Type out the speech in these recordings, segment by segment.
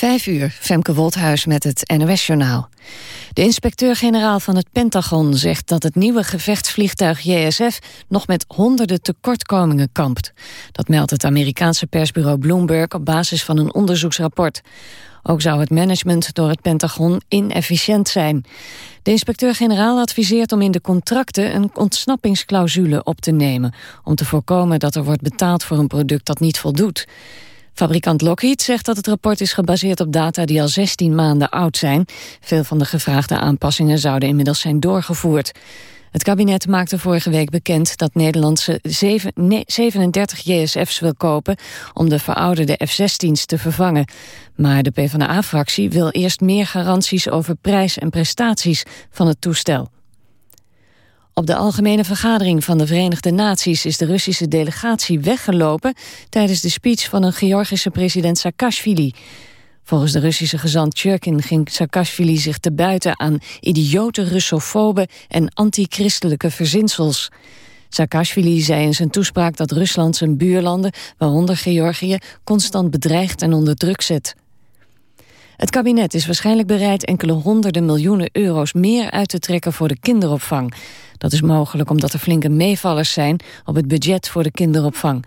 Vijf uur, Femke Wolthuis met het NOS-journaal. De inspecteur-generaal van het Pentagon zegt dat het nieuwe gevechtsvliegtuig JSF nog met honderden tekortkomingen kampt. Dat meldt het Amerikaanse persbureau Bloomberg op basis van een onderzoeksrapport. Ook zou het management door het Pentagon inefficiënt zijn. De inspecteur-generaal adviseert om in de contracten een ontsnappingsclausule op te nemen... om te voorkomen dat er wordt betaald voor een product dat niet voldoet. Fabrikant Lockheed zegt dat het rapport is gebaseerd op data die al 16 maanden oud zijn. Veel van de gevraagde aanpassingen zouden inmiddels zijn doorgevoerd. Het kabinet maakte vorige week bekend dat Nederland 37 JSF's wil kopen om de verouderde F-16's te vervangen. Maar de PvdA-fractie wil eerst meer garanties over prijs en prestaties van het toestel. Op de algemene vergadering van de Verenigde Naties is de Russische delegatie weggelopen tijdens de speech van een Georgische president Saakashvili. Volgens de Russische gezant Churkin ging Saakashvili zich te buiten aan idiote russofobe en antichristelijke verzinsels. Saakashvili zei in zijn toespraak dat Rusland zijn buurlanden, waaronder Georgië, constant bedreigt en onder druk zet. Het kabinet is waarschijnlijk bereid enkele honderden miljoenen euro's meer uit te trekken voor de kinderopvang. Dat is mogelijk omdat er flinke meevallers zijn op het budget voor de kinderopvang.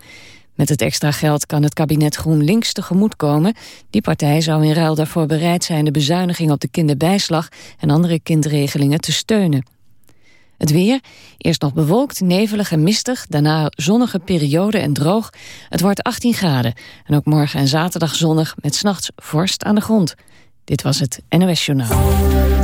Met het extra geld kan het kabinet GroenLinks tegemoetkomen. Die partij zou in ruil daarvoor bereid zijn de bezuiniging op de kinderbijslag en andere kindregelingen te steunen. Het weer, eerst nog bewolkt, nevelig en mistig, daarna zonnige periode en droog. Het wordt 18 graden en ook morgen en zaterdag zonnig met s'nachts vorst aan de grond. Dit was het NOS Journaal.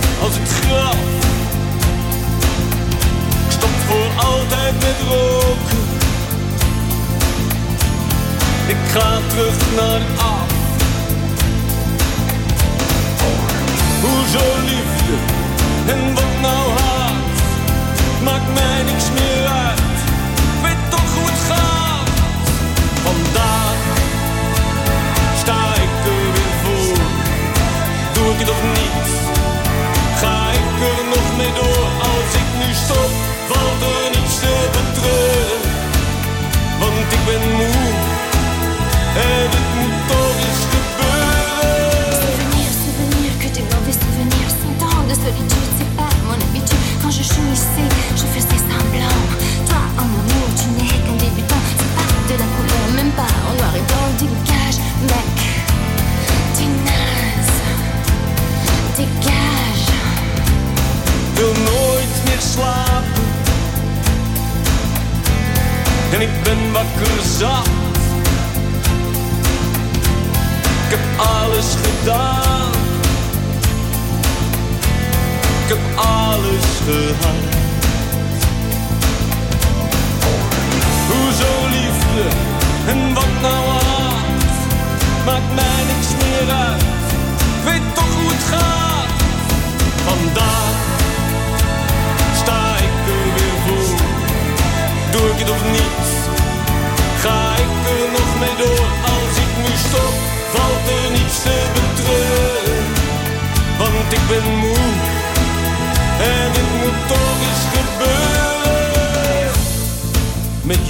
als het graf. Ik stop voor altijd met roken. Ik ga terug naar af. Hoezo liefde en wat nou haat? Maakt mij niks meer uit. Ik toch goed gaat. Vandaag sta ik er weer voor. Doe ik het of niet? Souvenir, souvenir, que des mauvais souvenirs. Cent ans de solitude, c'est pas mon habitude. Quand je jouissais En ik ben wakker zat. Ik heb alles gedaan. Ik heb alles gehad.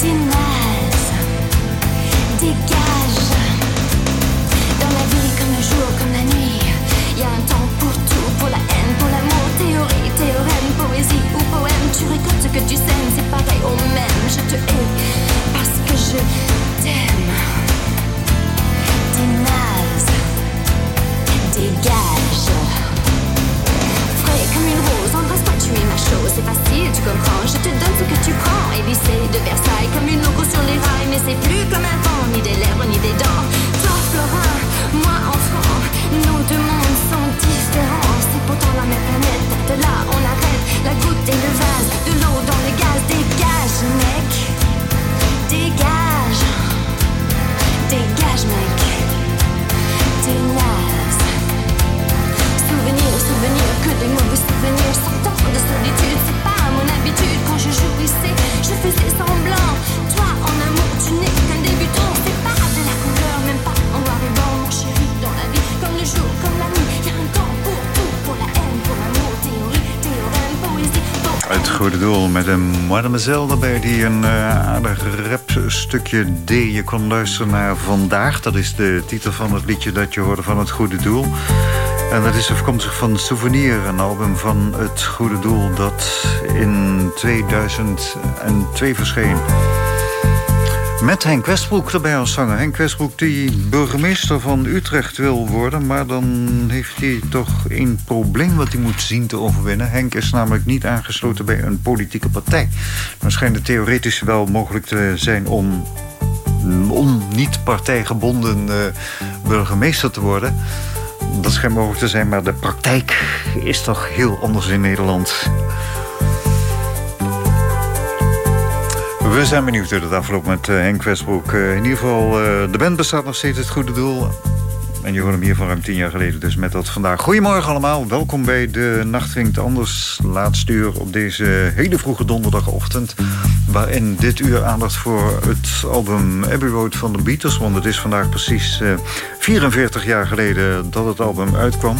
Dénase, dégage. Dans la vie, comme le jour, comme la nuit, y'a un temps pour tout, pour la haine, pour l'amour. Théorie, théorème, poésie ou poème, tu récoltes ce que tu sais, c'est pareil au même. Je te hais parce que je t'aime. Dénase, dégage. Frais comme une rose tu es ma chose. C'est facile, tu comprends. Je te donne ce que tu prends. Élysée de Versailles, comme une loco sur les rails. Mais c'est plus comme avant, ni des lèvres, ni des dents. Toi, Florin, moi, enfant. Nos deux mondes sont différents. C'est pourtant la même planète. De là, on arrête. La goutte et le vase. De l'eau dans le gaz. Dégage, mec. Dégage. Dégage, mec. T'es pour- Het goede doel met een mademoiselle daarbij die een eh, aardig rapstukje deed. Je kon luisteren naar Vandaag. Dat is de titel van het liedje dat je hoorde van het goede doel. En dat is afkomstig van Souvenir, een album van het goede doel dat in 2002 verscheen. Met Henk Westbroek erbij als zanger. Henk Westbroek die burgemeester van Utrecht wil worden... maar dan heeft hij toch één probleem wat hij moet zien te overwinnen. Henk is namelijk niet aangesloten bij een politieke partij. Dan schijnt het theoretisch wel mogelijk te zijn om, om niet partijgebonden eh, burgemeester te worden. Dat schijnt mogelijk te zijn, maar de praktijk is toch heel anders in Nederland... We zijn benieuwd hoe het afloopt met eh, Henk Westbroek. Eh, in ieder geval, eh, de band bestaat nog steeds het goede doel. En je hoort hem hier van ruim tien jaar geleden, dus met dat vandaag. Goedemorgen allemaal, welkom bij de Nacht Klinkt Anders. Laatste uur op deze hele vroege donderdagochtend. Waarin dit uur aandacht voor het album Abbey Road van de Beatles. Want het is vandaag precies eh, 44 jaar geleden dat het album uitkwam.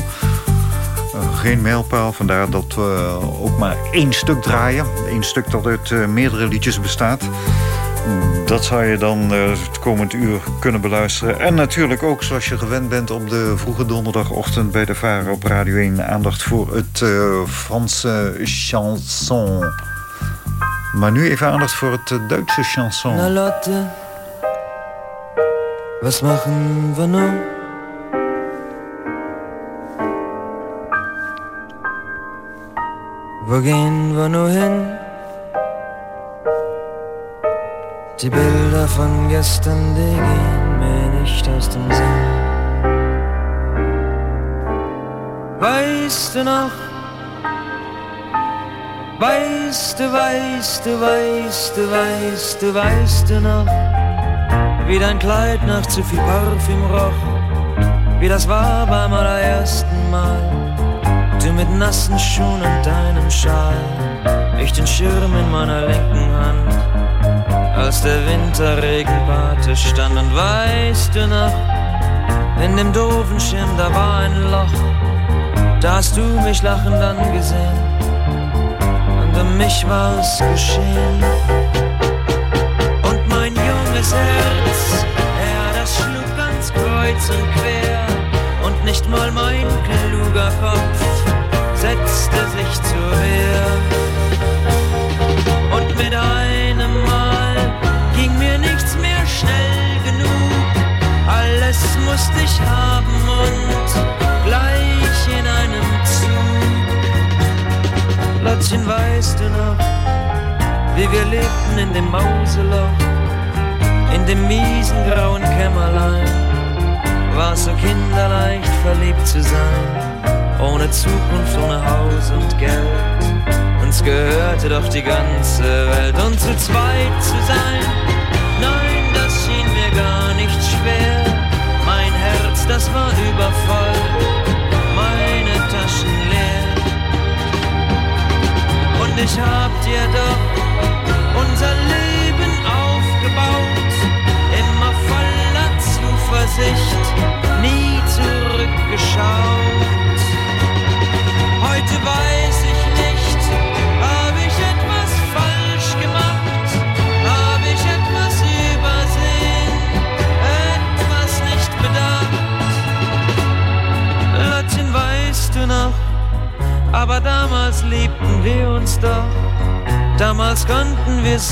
Uh, geen mijlpaal, vandaar dat we ook maar één stuk draaien. Eén stuk dat uit uh, meerdere liedjes bestaat. Dat zou je dan uh, het komend uur kunnen beluisteren. En natuurlijk ook, zoals je gewend bent... op de vroege donderdagochtend bij de Varen op Radio 1... aandacht voor het Franse chanson. Maar nu even aandacht voor het Duitse chanson. Na Lotte, was machen wir nun? Wo gehen wir nur hin? Die Bilder von gestern, die gehen mir nicht aus dem Sinn. Weißt du noch? Weißt du, weißt du, weißt du, weißt du, weißt du noch? Wie dein Kleid nach zu viel Parfüm roch, wie das war beim allerersten Mal. Mit nassen Schuhen und deinem Schal, ich den Schirm in meiner linken Hand, als der Winterregen Pate stand. Und weißt du noch, In dem doofen Schirm, da war ein Loch. Da hast du mich lachend angesehen. Und um mich war es geschehen. Und mein junges Herz, ja, das schlug ganz kreuz und quer. Und nicht mal mein kluger Kopf setzte sich zur Wehr. Und mit einem Mal ging mir nichts mehr schnell genug. Alles musste ich haben und gleich in einem Zug. Lottchen, weißt du noch, wie wir lebten in dem Mauseloch, in dem miesen grauen Kämmerlein? War so kinderleicht verliebt zu sein, ohne Zukunft, ohne Haus und Geld. Uns gehörte doch die ganze Welt und zu zweit zu sein. Nein, das schien mir gar nicht schwer. Mein Herz, das war übervoll,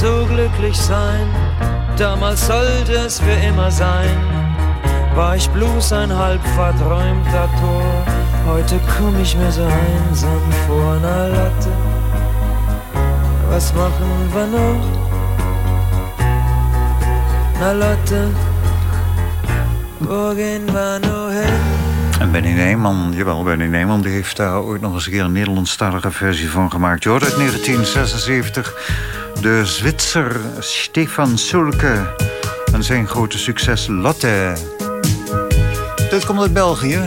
so glücklich sein, damals sollte es für immer sein war ich bloß ein halb verträumter Tor. Heute komm ich mir so einsam vor, na Latte. Was machen wir noch? Na Lotte, wo gehen wir nu hin? En Benny Neyman, jawel, Benny Neyman... die heeft daar ooit nog eens een keer een Nederlandstalige versie van gemaakt. Je hoort uit 1976 de Zwitser Stefan Sulke... en zijn grote succes Lotte. Dit komt uit België.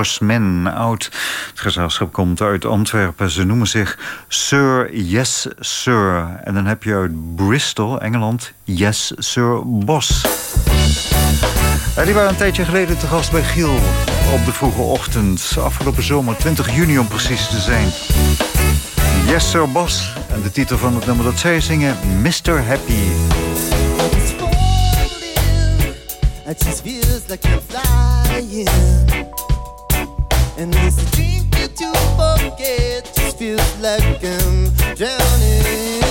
Horsemen Out. Het gezelschap komt uit Antwerpen. Ze noemen zich Sir Yes Sir. En dan heb je uit Bristol, Engeland, Yes Sir Boss. Ja, die waren een tijdje geleden te gast bij Giel op de vroege ochtend. Afgelopen zomer, 20 juni om precies te zijn. Yes Sir Boss. En de titel van het nummer dat zij zingen, Mr. Happy. It feels like. And it's this dream to forget just feels like I'm drowning.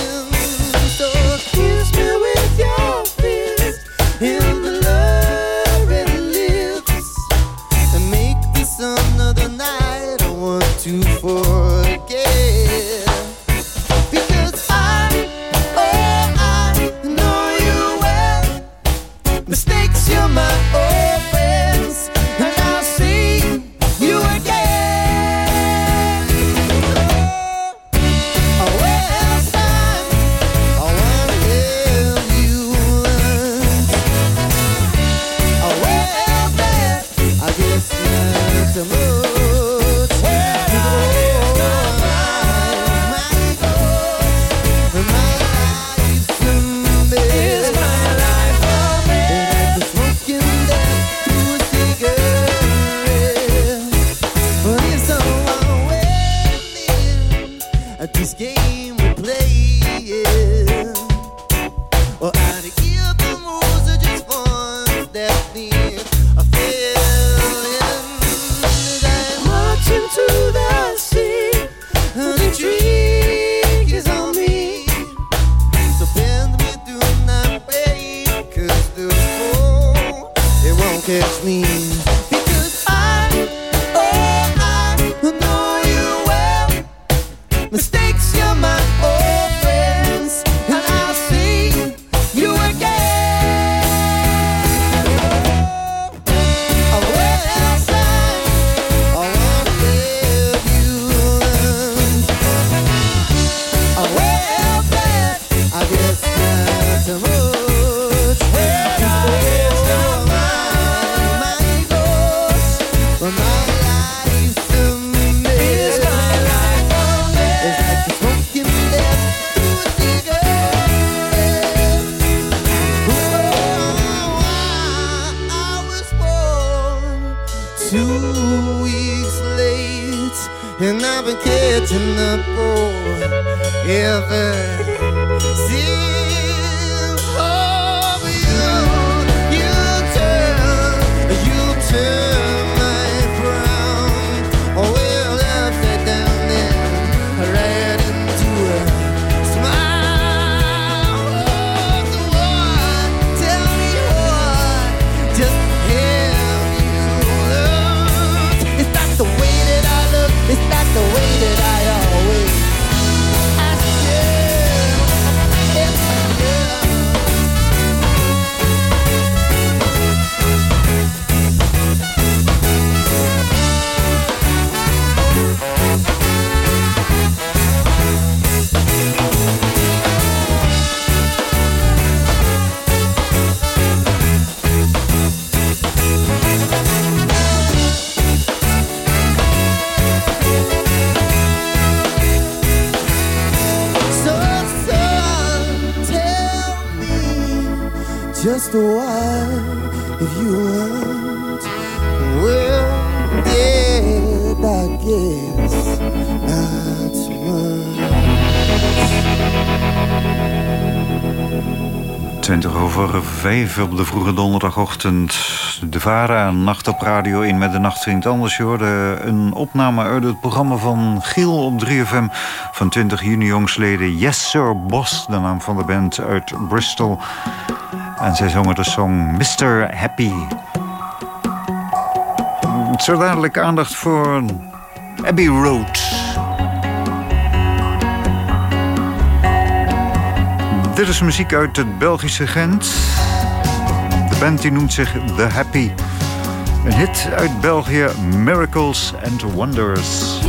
So kiss me with your fist in the lurid lips and make this another night I want to forget. Two weeks late, and I've been catching up for ever since. 20 over 5 op de vroege donderdagochtend. De VARA, Nacht op Radio 1 met de Nachtvriend Anders. Je hoorde een opname uit het programma van Giel op 3FM... van 20 juni jongsleden. Yes Sir Boss, de naam van de band uit Bristol. En zij zongen de song Mr. Happy. Zo dadelijk aandacht voor Abbey Road... Dit is muziek uit het Belgische Gent. De band die noemt zich The Happy. Een hit uit België, Miracles and Wonders.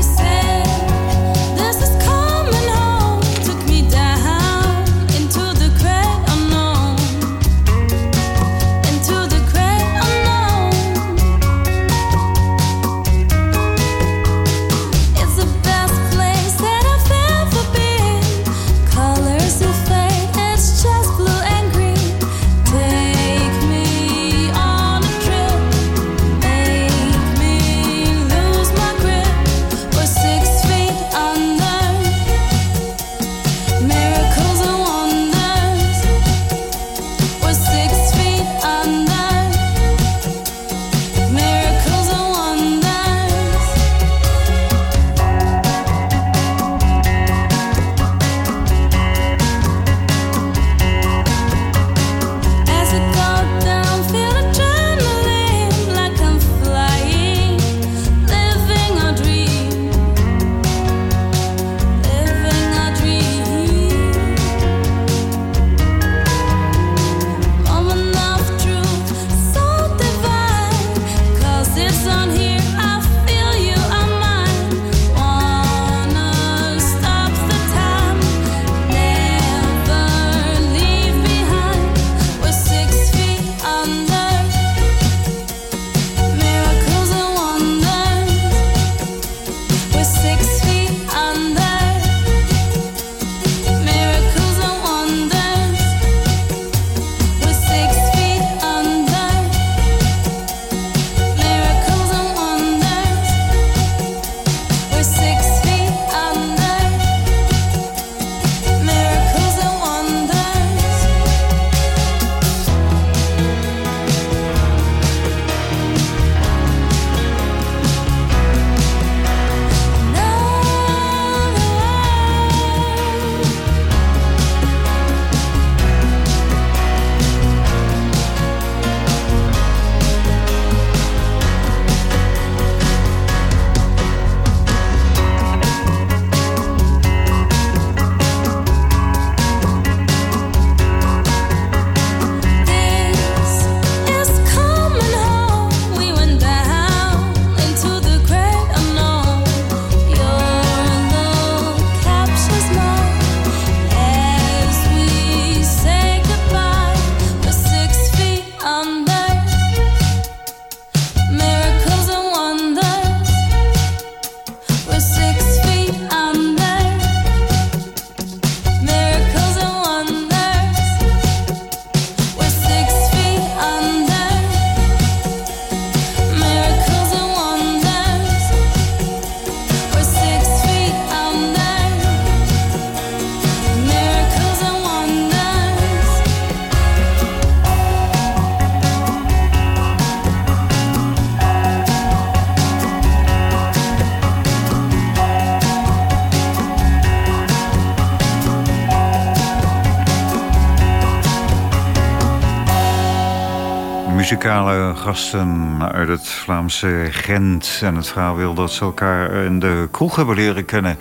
Gasten uit het Vlaamse Gent. En het verhaal wil dat ze elkaar in de kroeg hebben leren kennen.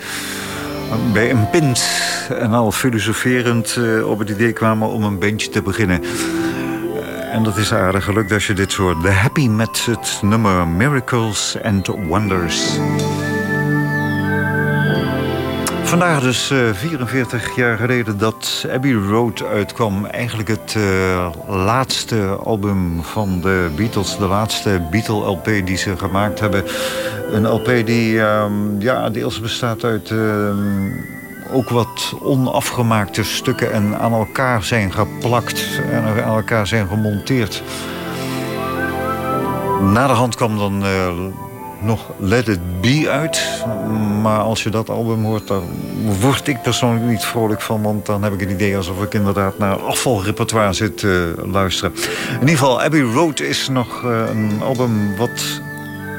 Bij een pint. En al filosoferend eh, op het idee kwamen om een bandje te beginnen. Eh, En dat is aardig gelukt als je dit soort. The Happy met het nummer Miracles and Wonders. Vandaag dus eh, 44 jaar geleden dat Abbey Road uitkwam. Eigenlijk het eh, laatste album van de Beatles. De laatste Beatle-LP die ze gemaakt hebben. Een LP die ehm, ja, deels bestaat uit... ehm, ook wat onafgemaakte stukken en aan elkaar zijn geplakt en aan elkaar zijn gemonteerd. Naderhand kwam dan eh, nog Let It Be uit. Maar als je dat album hoort, daar word ik persoonlijk niet vrolijk van. Want dan heb ik het idee alsof ik inderdaad naar afvalrepertoire zit te luisteren. In ieder geval, Abbey Road is nog eh, een album wat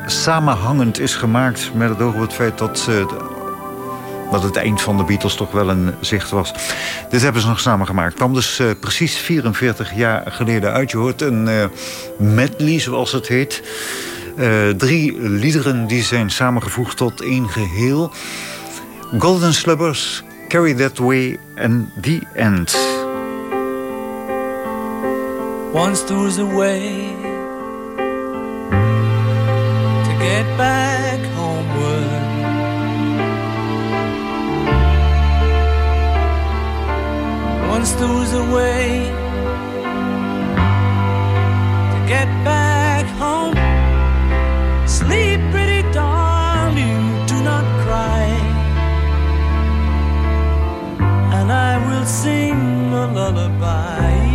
samenhangend is gemaakt... met het oog op het feit dat eh, dat het eind van de Beatles toch wel een zicht was. Dit hebben ze nog samen gemaakt. kwam dus precies 44 jaar geleden uit. Je hoort een medley, zoals het heet. Eh, drie liederen die zijn samengevoegd tot één geheel. Golden Slubbers, Carry That Way en The End. Once there was a way to get back homeward. Once there was a way to get back home. Sing a lullaby.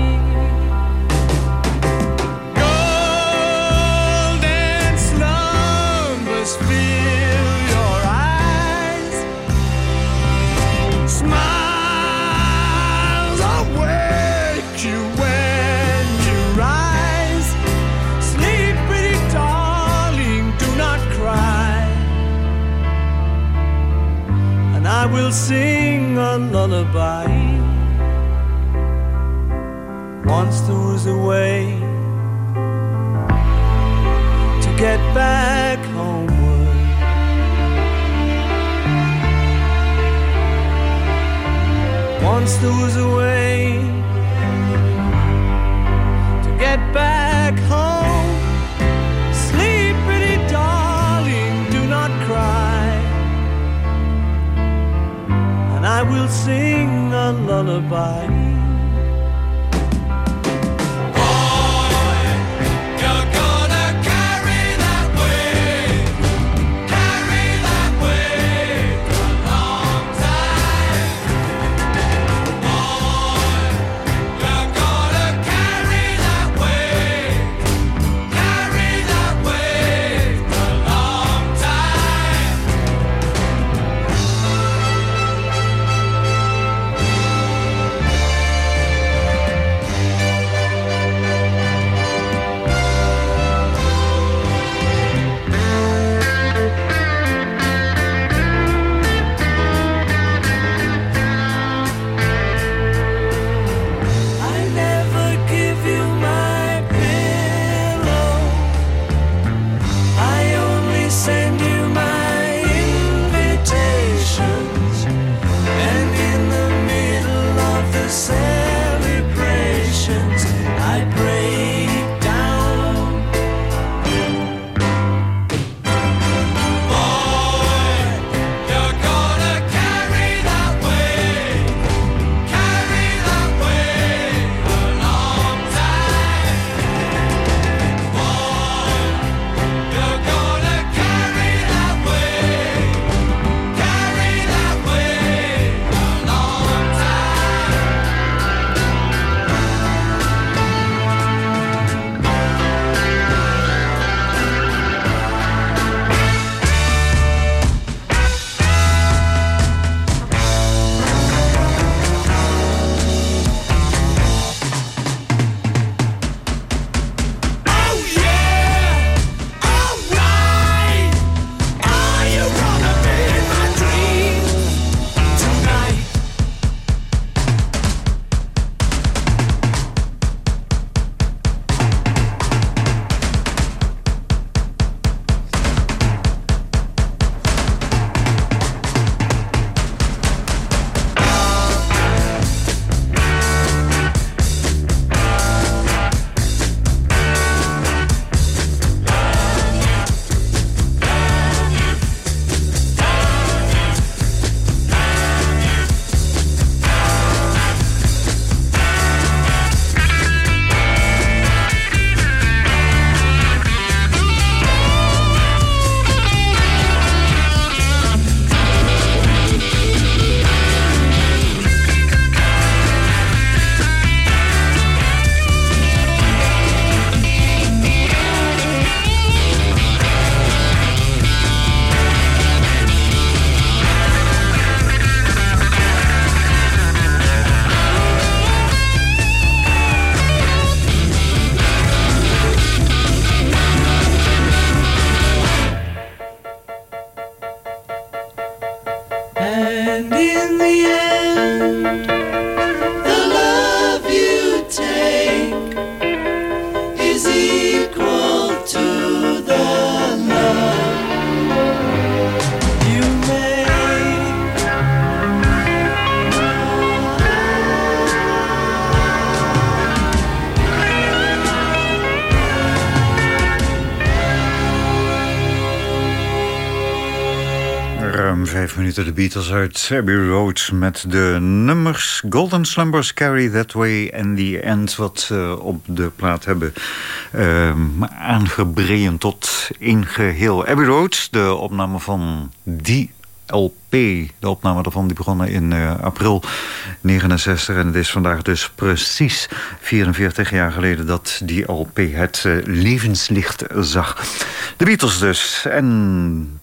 De Beatles uit Abbey Road... met de nummers Golden Slumbers Carry That Way... en The End wat ze op de plaat hebben aangebreien tot één geheel. Abbey Road, de opname van die LP. De opname daarvan die begonnen in uh, april 69. En het is vandaag dus precies 44 jaar geleden dat die LP het uh, levenslicht zag. De Beatles dus. En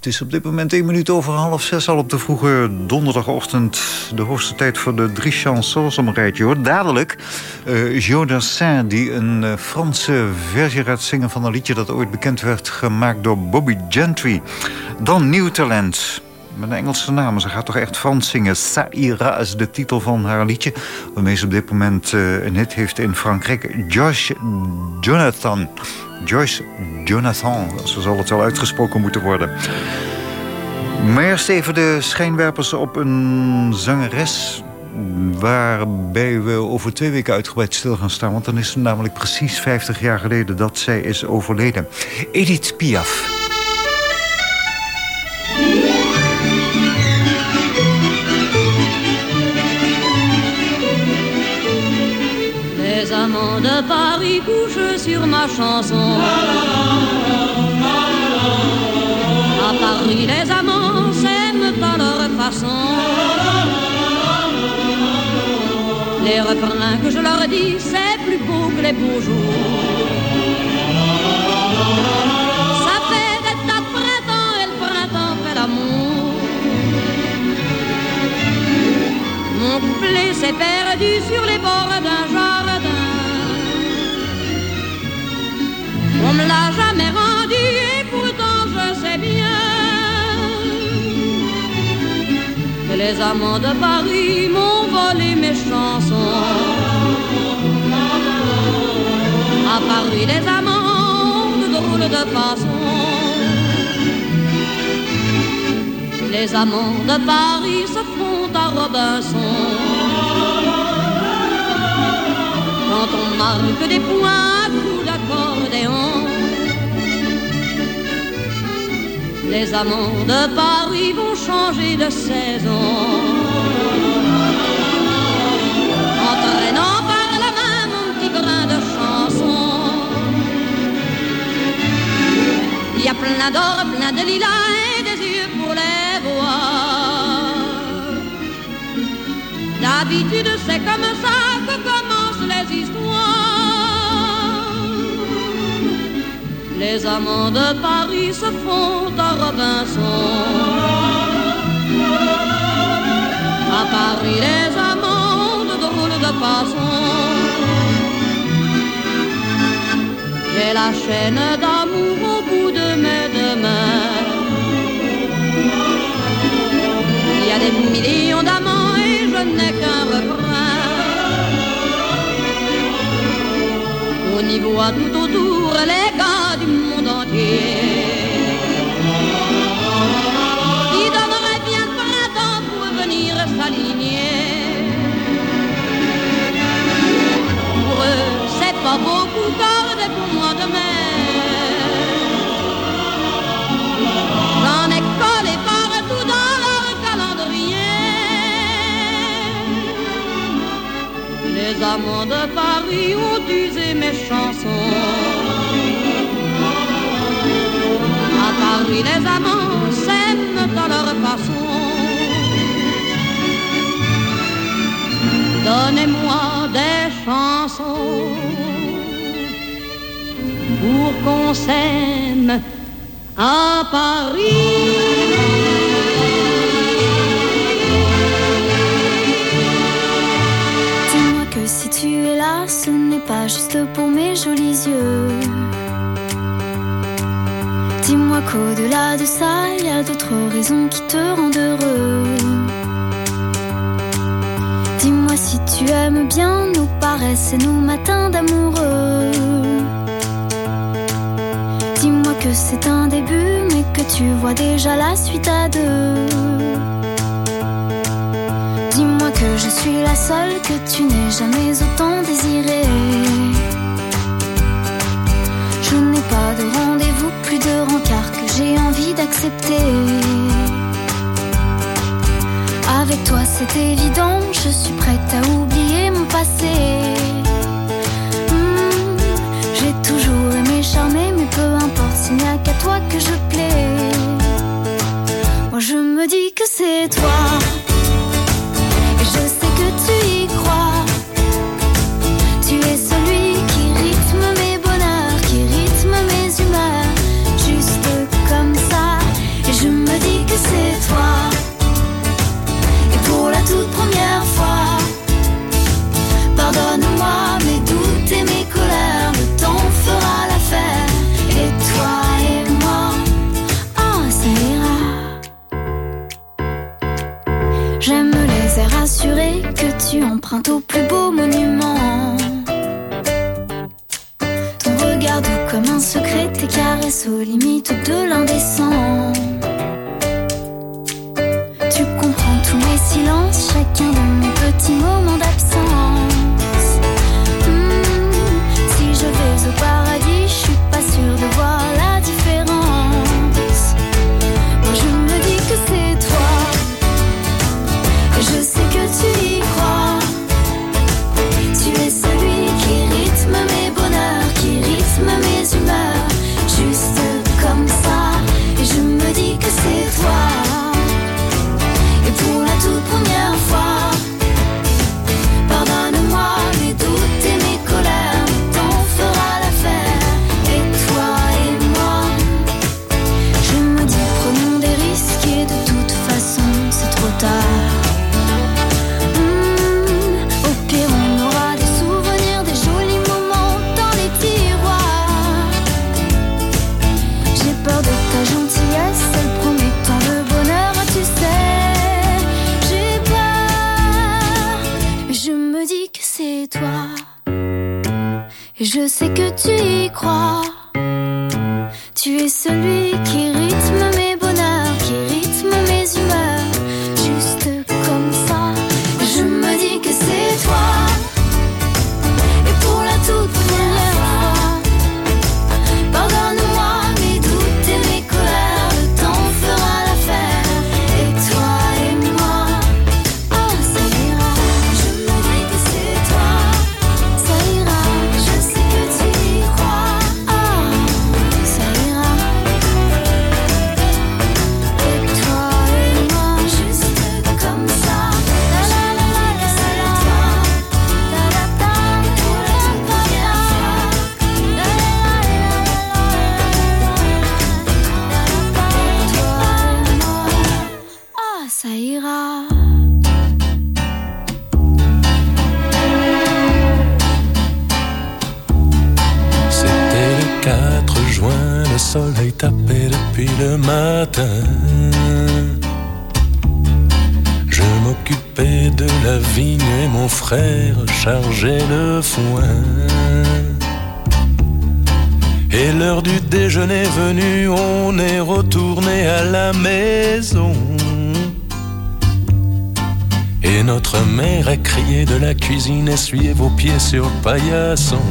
het is op dit moment 1 minuut over half zes al op de vroege donderdagochtend. De hoogste tijd voor de drie chansons om een rijtje hoor. Dadelijk uh, Joe Dassin die een uh, Franse versie gaat zingen van een liedje dat ooit bekend werd gemaakt door Bobby Gentry. Dan Nieuw Talent. Met een Engelse naam. Ze gaat toch echt Frans zingen. Saira is de titel van haar liedje. Waarmee ze op dit moment uh, een hit heeft in Frankrijk. Josh Jonathan. Joyce Jonathan, zo zal het wel uitgesproken moeten worden. Maar eerst even de schijnwerpers op een zangeres... waarbij we over twee weken uitgebreid stil gaan staan. Want dan is het namelijk precies 50 jaar geleden dat zij is overleden. Edith Piaf. Les amants de Paris ma chanson. À Paris, les amants s'aiment à leur façon. Les refrains que je leur dis, c'est plus beau que les beaux jours. Ça fait des tas de printemps et le printemps fait l'amour. Mon couplet s'est perdu sur les bords d'un jardin. On me l'a jamais rendu et pourtant je sais bien que les amants de Paris m'ont volé mes chansons. À Paris, les amants de drôles de façon. Les amants de Paris se font à Robinson. Quand on marque des points Les amants de Paris vont changer de saison. Entraînant par la main mon petit brin de chanson. Il y a plein d'or, plein de lilas et des yeux pour les voir. D'habitude, c'est comme ça que commencent les histoires. Les amants de Paris se font à Robinson. À Paris, les amants de drôles de façon. J'ai la chaîne d'amour au bout de mes deux mains. Il y a des millions d'amants et je n'ai qu'un refrain. On y voit tout autour les gars pour moi demain. J'en ai collé partout dans leur calendrier. Les amants de Paris ont usé mes chansons. À Paris, les amants s'aiment à leur façon. Donnez-moi des chansons pour qu'on s'aime à Paris. Dis-moi que si tu es là, ce n'est pas juste pour mes jolis yeux. Dis-moi qu'au-delà de ça, il y a d'autres raisons qui te rendent heureux. Dis-moi si tu aimes bien nos paresses et nos matins d'amoureux que c'est un début, mais que tu vois déjà la suite à deux. Dis-moi que je suis la seule que tu n'aies jamais autant désirée. Je n'ai pas de rendez-vous, plus de rencard que j'ai envie d'accepter. Avec toi, c'est évident, je suis prête à oublier mon passé. Hmm, j'ai toujours aimé charmer, mais peu importe il n'y a qu'à toi que je plais. Moi je me dis que c'est toi. empreinte au plus beau monument. Ton regard doux comme un secret, tes caresses aux limites de l'indécent. Tu comprends tous mes silences, chacun de mes petits moments chargeait le foin. Et l'heure du déjeuner venue, on est retourné à la maison. Et notre mère a crié de la cuisine, essuyez vos pieds sur le paillasson.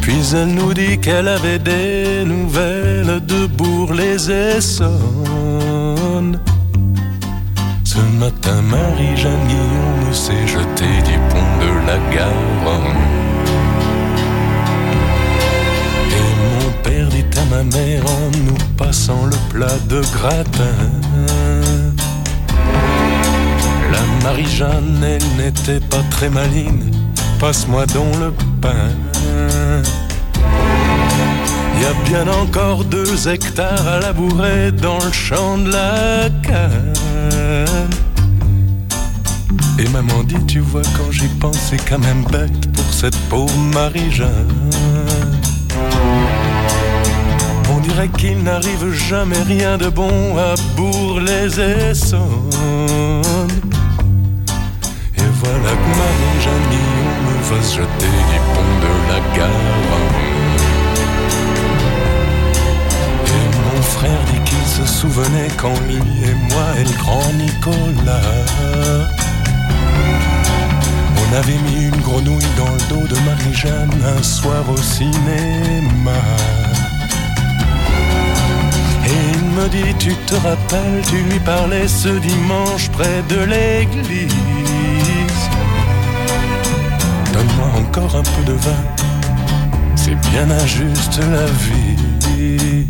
Puis elle nous dit qu'elle avait des nouvelles de Bourg-les-Essonnes. Ce matin, Marie-Jeanne Guillaume s'est jetée du pont de la Garonne. Et mon père dit à ma mère en nous passant le plat de gratin. La Marie-Jeanne, elle n'était pas très maligne. Passe-moi donc le pain. Y a bien encore deux hectares à labourer dans le champ de la canne. Et maman dit, tu vois, quand j'y pense, c'est quand même bête pour cette pauvre Marie-Jeanne. On dirait qu'il n'arrive jamais rien de bon à Bourg-les-Essonnes. Et voilà que Marie-Jeanne Guillaume va se jeter du pont de la Garonne. Et mon frère dit qu'il se souvenait quand lui et moi et le grand Nicolas. On avait mis une grenouille dans le dos de Marie-Jeanne un soir au cinéma. Et il me dit tu te rappelles, tu lui parlais ce dimanche près de l'église. Donne-moi encore un peu de vin, c'est bien injuste la vie.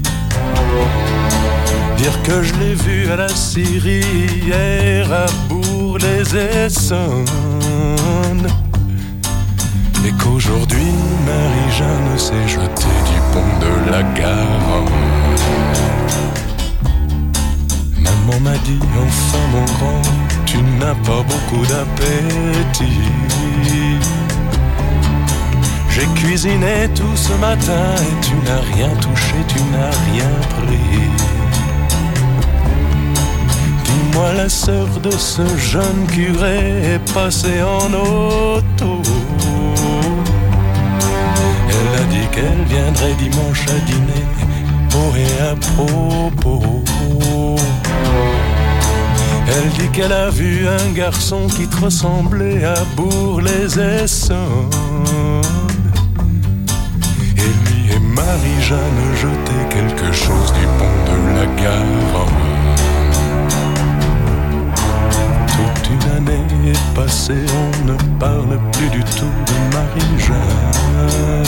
Dire que je l'ai vu à la Syrie hier à Bourg-les-Essonnes. Et qu'aujourd'hui, Marie-Jeanne s'est jetée du pont de la Garonne. Maman m'a dit, enfin mon grand, tu n'as pas beaucoup d'appétit. J'ai cuisiné tout ce matin et tu n'as rien touché, tu n'as rien pris. Dis-moi, la sœur de ce jeune curé est passée en auto. dimanches à dîner, beau et à propos. Elle dit qu'elle a vu un garçon qui te ressemblait à Bourg-les-Essonnes. Et lui et Marie-Jeanne jetaient quelque chose du pont de la Garonne. Une année est passée, on ne parle plus du tout de Marie-Jeanne.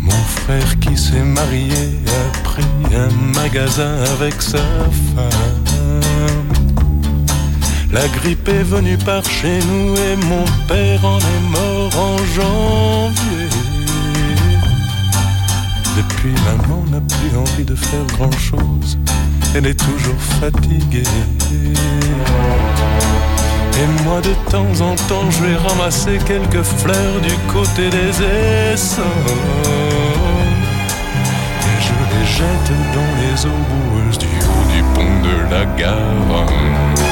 Mon frère qui s'est marié a pris un magasin avec sa femme. La grippe est venue par chez nous et mon père en est mort en janvier. Depuis, maman n'a plus envie de faire grand chose. Elle est toujours fatiguée. Et moi, de temps en temps, je vais ramasser quelques fleurs du côté des Essonnes. Et je les jette dans les eaux boueuses du haut du pont de la Garonne.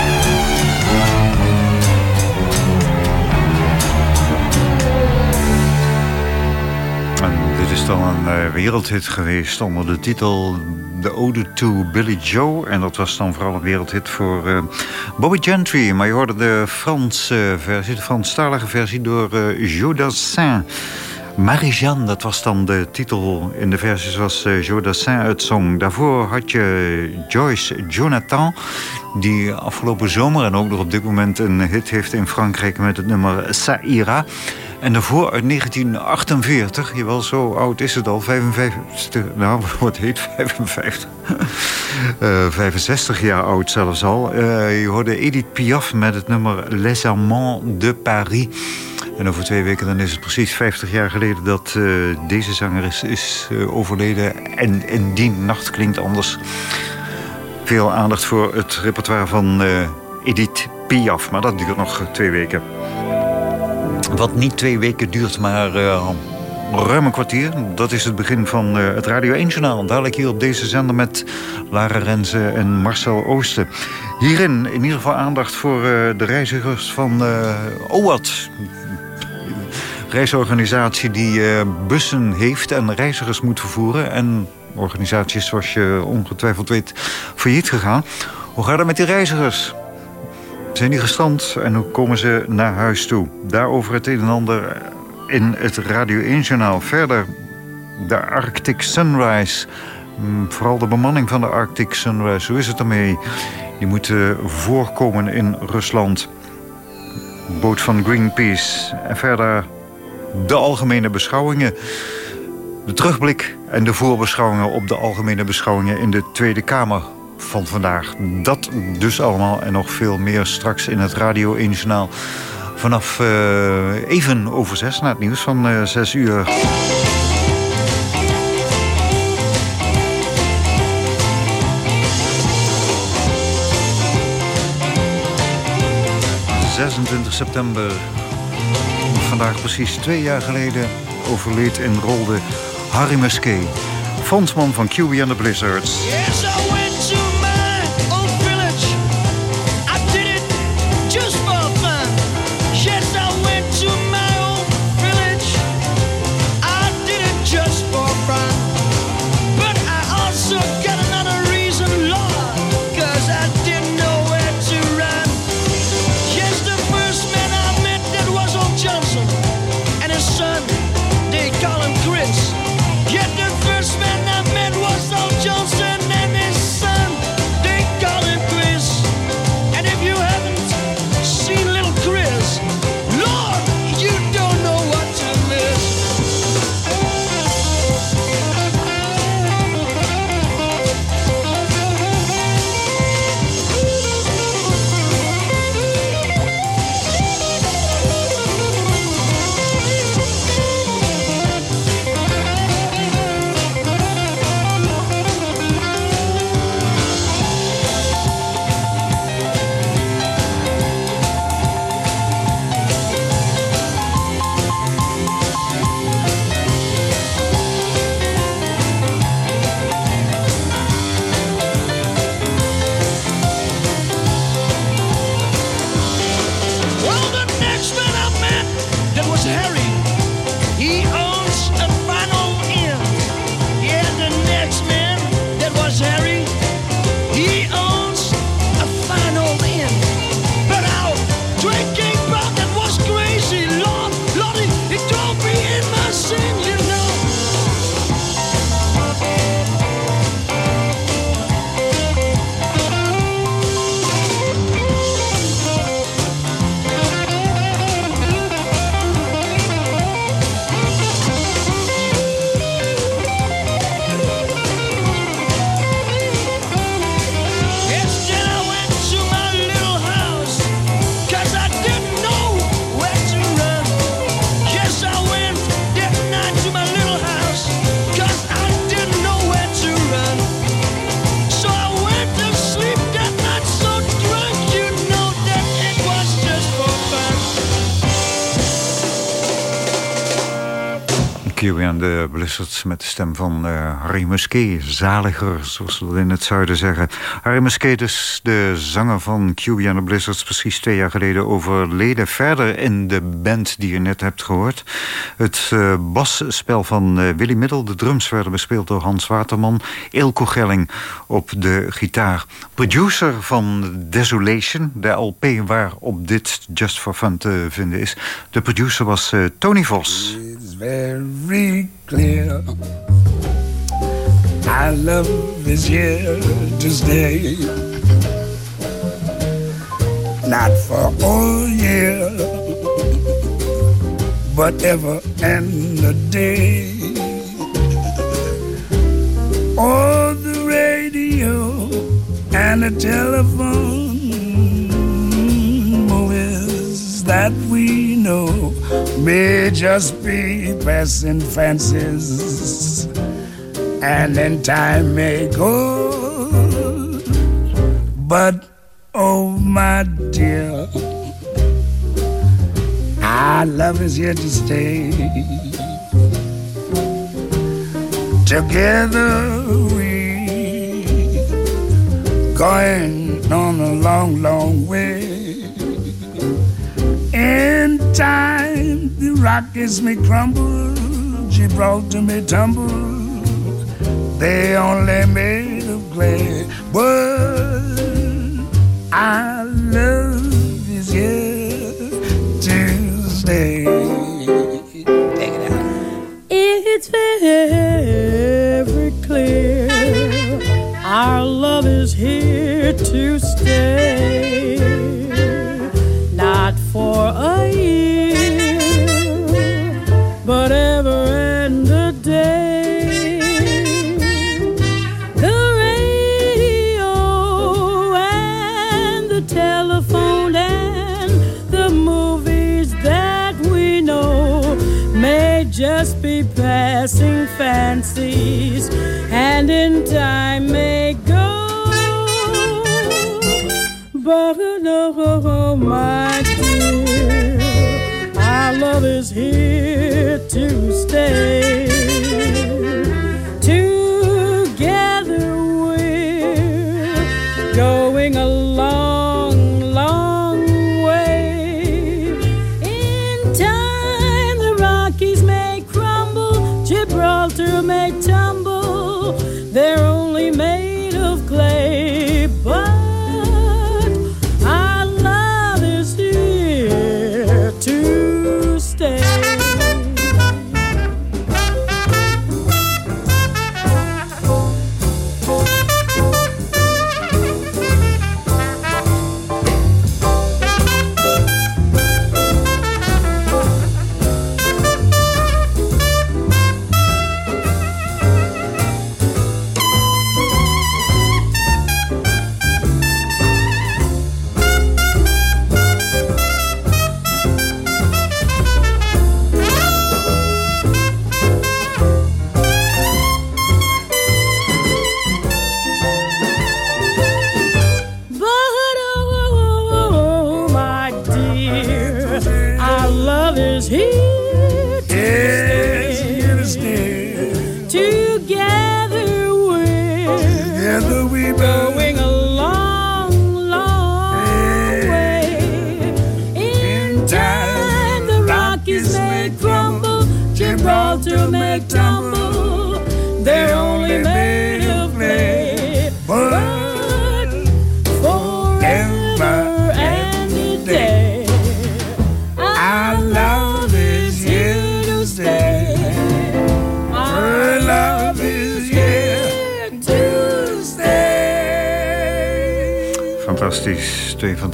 Dit is dan een eh, wereldhit geweest onder de titel The Ode to Billy Joe. En dat was dan vooral een wereldhit voor eh, Bobby Gentry. Maar je hoorde de Franse versie, de Franstalige versie door uh, Joe Dassin. Marie-Jeanne, dat was dan de titel in de versie zoals uh, Joe Dassin. Daarvoor had je Joyce Jonathan, die afgelopen zomer en ook nog op dit moment een hit heeft in Frankrijk met het nummer Saïra. En daarvoor uit 1948, jawel, zo oud is het al, 55, nou, wat heet 55? uh, 65 jaar oud zelfs al. Uh, je hoorde Edith Piaf met het nummer Les Amants de Paris. En over twee weken dan is het precies 50 jaar geleden dat uh, deze zanger is, overleden. En, en die nacht klinkt anders. Veel aandacht voor het repertoire van Edith Piaf. Maar dat duurt nog twee weken. Wat niet twee weken duurt, maar uh, ruim een kwartier. Dat is het begin van uh, het Radio 1-journaal. Dadelijk hier op deze zender met Lara Renze en Marcel Oosten. Hierin in ieder geval aandacht voor uh, de reizigers van OWAT. Reisorganisatie die bussen heeft en reizigers moet vervoeren. En organisaties, zoals je ongetwijfeld weet, failliet gegaan. Hoe gaat het met die reizigers? Zijn die gestrand en hoe komen ze naar huis toe? Daarover het een en ander in het Radio 1-journaal. Verder de Arctic Sunrise. Vooral de bemanning van de Arctic Sunrise. Hoe is het ermee? Die moeten voorkomen in Rusland. Boot van Greenpeace. En verder de algemene beschouwingen. De terugblik en de voorbeschouwingen op de algemene beschouwingen in de Tweede Kamer van vandaag. Dat dus allemaal en nog veel meer straks in het Radio 1 Journaal. Vanaf uh, even over zes na het nieuws van uh, zes uur. ...26 september, vandaag precies twee jaar geleden... overleed in Rolde Harry Muskee, frontman van QB and the Blizzards. The Blizzards met de stem van eh, Harry Musquet. Zaliger, zoals we dat in het zuiden zeggen. Harry Musquet is de zanger van Kiwi and the Blizzards... precies twee jaar geleden overleden. Verder in de band die je net hebt gehoord. Het uh, basspel van uh, Willy Middel. De drums werden bespeeld door Hans Waterman. Eelco Gelling op de gitaar. Producer van Desolation, de LP waarop dit Just for Fun te vinden is. De producer was Tony Vos. Very clear. Our love is here to stay. Not for a year, but ever and a day. Oh, the radio and the telephone that we know may just be passing fancies, and then time may go. But oh, my dear, our love is here to stay. Together we going on a long, long way. In time, the Rockies may crumble, Gibraltar may tumble. They only made of clay, but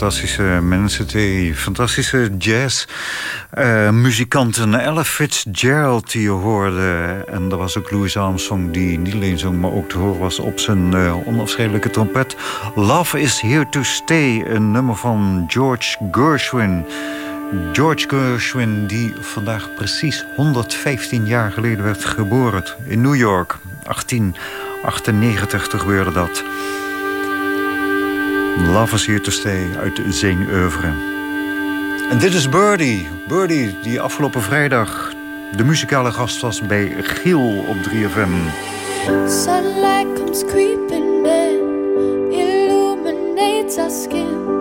fantastische mensen. Twee fantastische jazz. eh, muzikanten. Ella Fitzgerald die je hoorde. En er was ook Louis Armstrong die niet alleen zong... maar ook te horen was op zijn eh, onafscheidelijke trompet. Love is Here to Stay. Een nummer van George Gershwin. George Gershwin die vandaag precies 115 jaar geleden werd geboren. In New York. 1898 gebeurde dat. Love is Here to Stay uit zijn oeuvre. En dit is Birdie. Birdie die afgelopen vrijdag de muzikale gast was bij Giel op 3FM. Sunlight comes creeping in, illuminates our skin.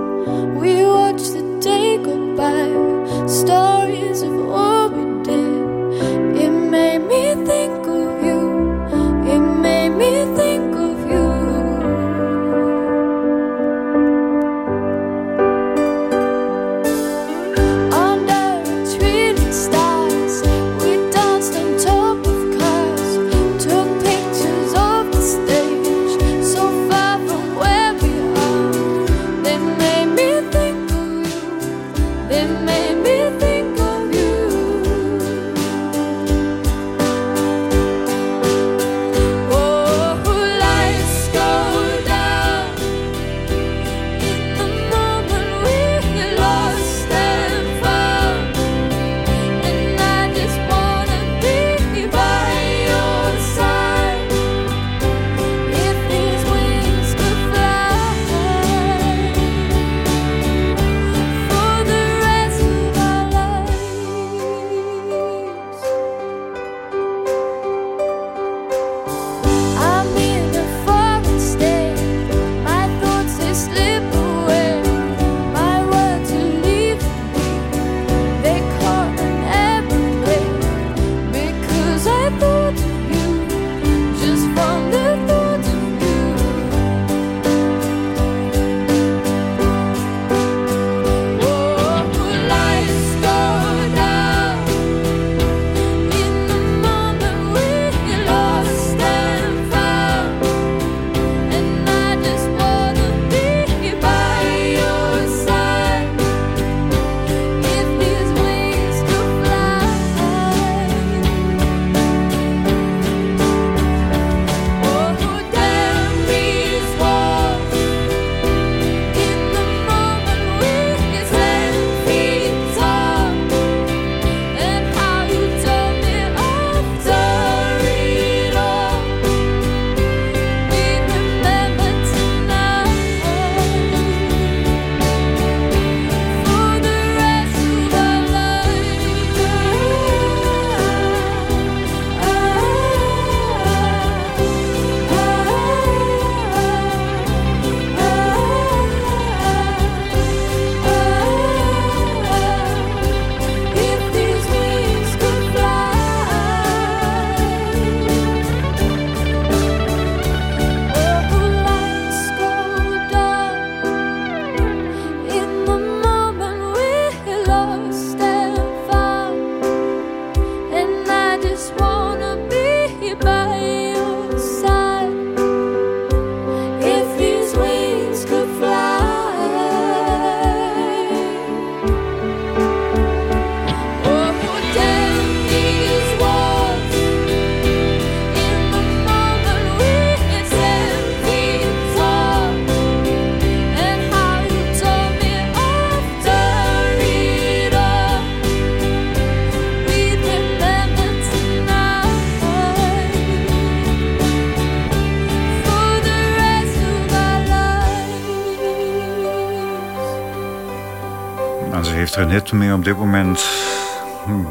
Een hit mee op dit moment.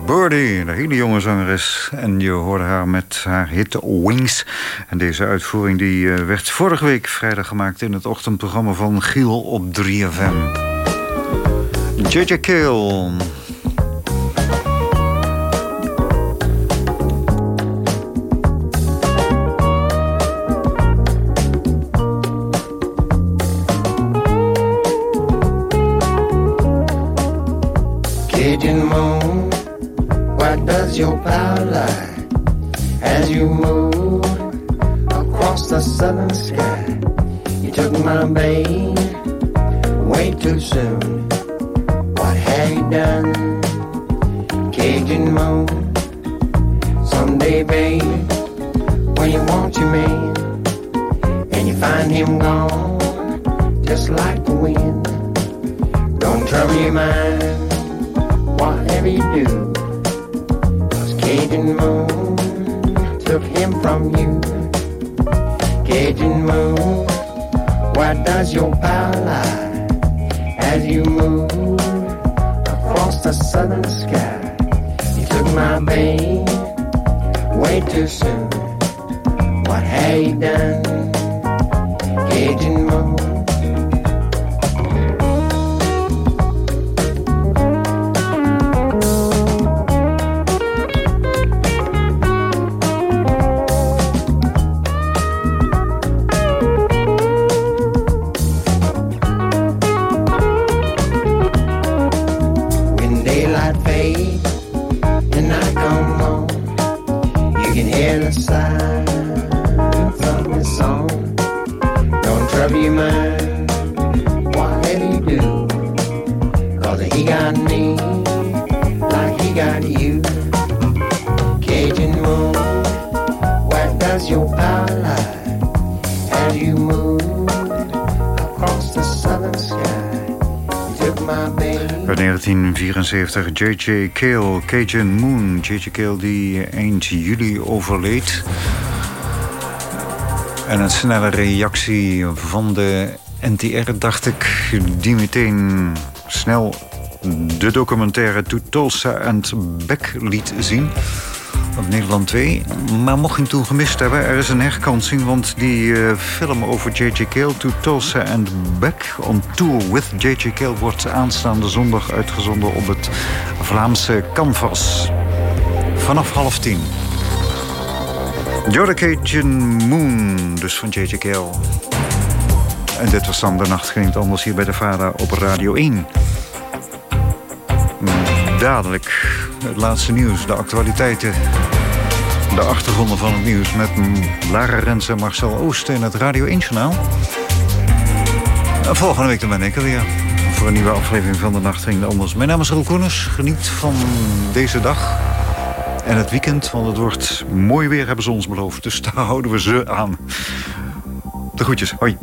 Birdie, een hele jonge zangeres. En je hoorde haar met haar hit Wings. En deze uitvoering die, eh, werd vorige week vrijdag gemaakt... in het ochtendprogramma van Giel op 3FM. JJ Kill. Cajun moon, what does your power lie as you move across the southern sky? You took my babe way too soon. What have you done, Cajun moon? Someday, babe, when you want your man and you find him gone, just like the wind. Don't trouble your mind whatever you do. Cause Cajun Moon took him from you. Cajun Moon, where does your power lie? As you move across the southern sky, you took my babe way too soon. What have you done? Cajun moon. 1974, J.J. Cale, Cajun Moon. J.J. Cale die eind juli overleed. En een snelle reactie van de NTR, dacht ik, die meteen snel de documentaire To Tulsa and Back liet zien. Op Nederland 2. Maar mocht je hem toen gemist hebben, er is een herkansing. Want die eh, film over J.J. Cale, To Tulsa and Back... on Tour with J.J. Cale wordt aanstaande zondag uitgezonden... op het Vlaamse Canvas. Vanaf half tien. Jordan Moon, dus van J.J. Cale. En dit was dan de nacht klinkt anders hier bij de Vader op Radio 1. Dadelijk het laatste nieuws, de actualiteiten. De achtergronden van het nieuws met Lara Rens en Marcel Oosten in het Radio 1-journaal. Volgende week dan ben ik er weer voor een nieuwe aflevering van de Nacht Ging Anders. Mijn naam is Roel Koeners. Geniet van deze dag en het weekend, want het wordt mooi weer, hebben ze ons beloofd. Dus daar houden we ze aan. De groetjes, hoi.